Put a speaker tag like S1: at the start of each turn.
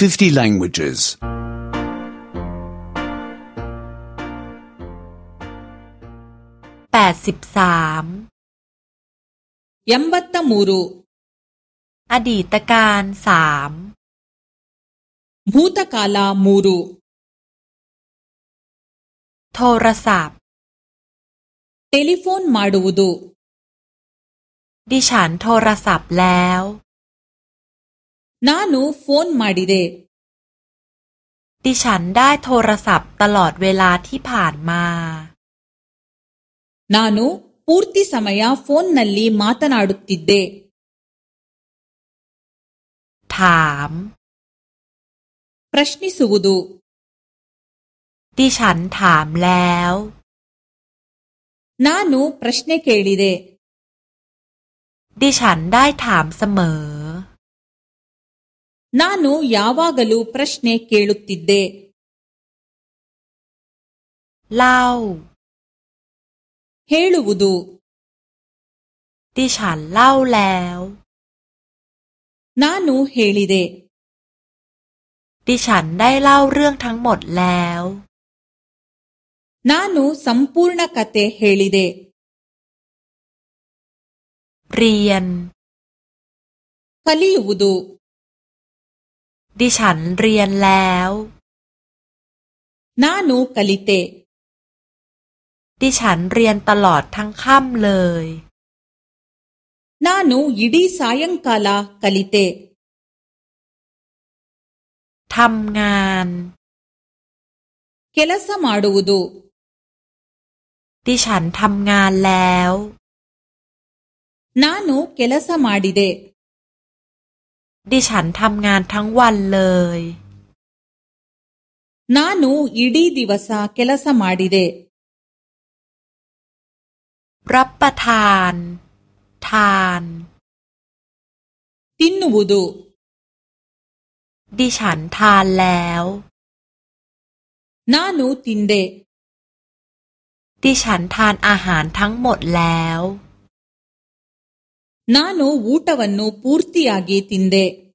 S1: 50 languages.
S2: แปดสิบสาม
S3: ಎಂಬತ್ತ ಮೂರು
S2: อดีตการสาม
S3: ಭೂತಕಾಲ ಮೂರು
S2: โทรศัพท์
S3: ಟೆಲಿಫೋನ್ ಮಾಡುವುದು
S2: ดิฉันโทรศัพท์แล้ว
S3: ನಾನು ಫೋನ್ ಮಾಡಿದೆ
S2: ดิฉันได้โทรศัพท์ตลอดเวลาที่ผ่านมา
S3: ನಾನು ಪೂರ್ತಿ ಸಮಯ ಫೋನ್ನಲ್ಲಿ ಮಾತನಾಡುತ್ತಿದ್ದೆ
S2: ถาม
S3: ಪ್ರಶ್ನಿಸುವುದು
S2: ดิฉันถามแล้ว
S3: ನಾನು ಪ್ರಶ್ನೆ ಕೇಳಿದೆ
S2: ดิฉันได้ถามเสมอ
S3: ನಾನು ಯಾವಾಗಲೂ ಪ್ರಶ್ನೆ ಕೇಳುತ್ತಿದ್ದೆ
S2: เล่า
S3: ಹೇಳುವುದು
S2: ดิฉันเล่าแล้ว
S3: ನಾನು ಹೇಳಿದೆ
S2: ดิฉันได้เล่าเรื่องทั้งหมดแล้ว
S3: ನಾನು ಸಂಪೂರ್ಣ ಕತೆ ಹೇಳಿದೆ
S2: เรียน
S3: ಕಲಿಯುವುದು
S2: ดิฉันเรียนแล้ว
S3: นานูกลิเต
S2: ดิฉันเรียนตลอดทั้งค่ำเลย
S3: นานูยิดีสายังกาลากลิเต
S2: ทำงานเ
S3: คลสมาดูดู
S2: ดิฉันทำงานแล้ว
S3: นานูเคลสมาดีเด
S2: ดิฉันทำงานทั้งวันเลย
S3: ನಾನು ಇಡೀ ದಿವಸ ಕೆಲಸ ಮಾಡಿದೆ
S2: รับประทาน ทาน
S3: ತಿನ್ನುವುದು
S2: ดิฉันทานแล้ว
S3: ನಾನು ತಿಂದೆ
S2: ดิฉันทานอาหารทั้งหมดแล้ว
S3: ನಾನು ಊಟವನ್ನು ಪೂರ್ತಿಯಾಗಿ ತಿಂದೆ.